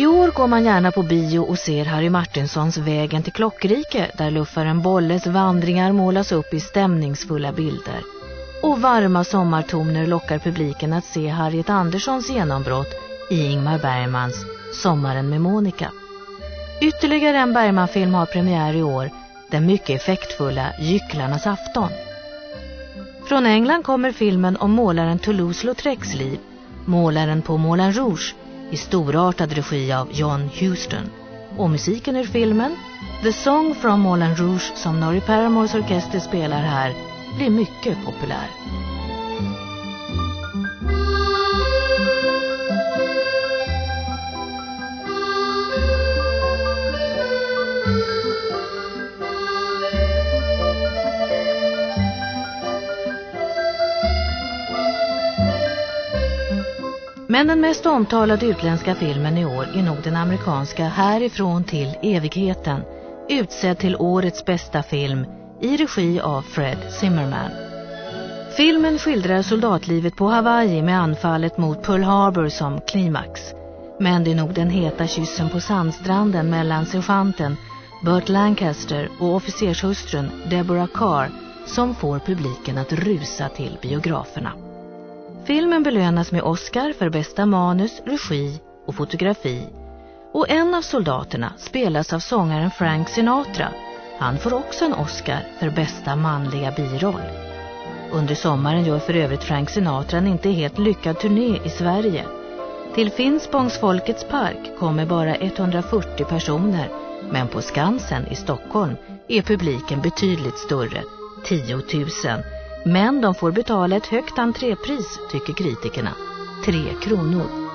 I år går man gärna på bio och ser Harry Martinsons Vägen till Klockrike där luffaren Bolles vandringar målas upp i stämningsfulla bilder. Och varma sommartoner lockar publiken att se Harriet Anderssons genombrott i Ingmar Bergmans Sommaren med Monica. Ytterligare en Bergman-film har premiär i år, den mycket effektfulla Gycklarnas afton. Från England kommer filmen om målaren Toulouse-Lautrecs liv, målaren på Moulin Rouge, i storartad regi av John Huston. Och musiken ur filmen, The Song from Moulin Rouge som Norrie Paramores orkester spelar här, blir mycket populär. Men den mest omtalade utländska filmen i år är nog den amerikanska Härifrån till evigheten, utsedd till årets bästa film i regi av Fred Zimmerman. Filmen skildrar soldatlivet på Hawaii med anfallet mot Pearl Harbor som klimax. Men det är nog den heta kyssen på sandstranden mellan sergeanten Burt Lancaster och officershustrun Deborah Carr som får publiken att rusa till biograferna. Filmen belönas med Oscar för bästa manus, regi och fotografi. Och en av soldaterna spelas av sångaren Frank Sinatra. Han får också en Oscar för bästa manliga biroll. Under sommaren gör för övrigt Frank Sinatra en inte helt lyckad turné i Sverige. Till Finspångs Folkets park kommer bara 140 personer, men på Skansen i Stockholm är publiken betydligt större, 10 000 men de får betala ett högt entrépris, tycker kritikerna. Tre kronor.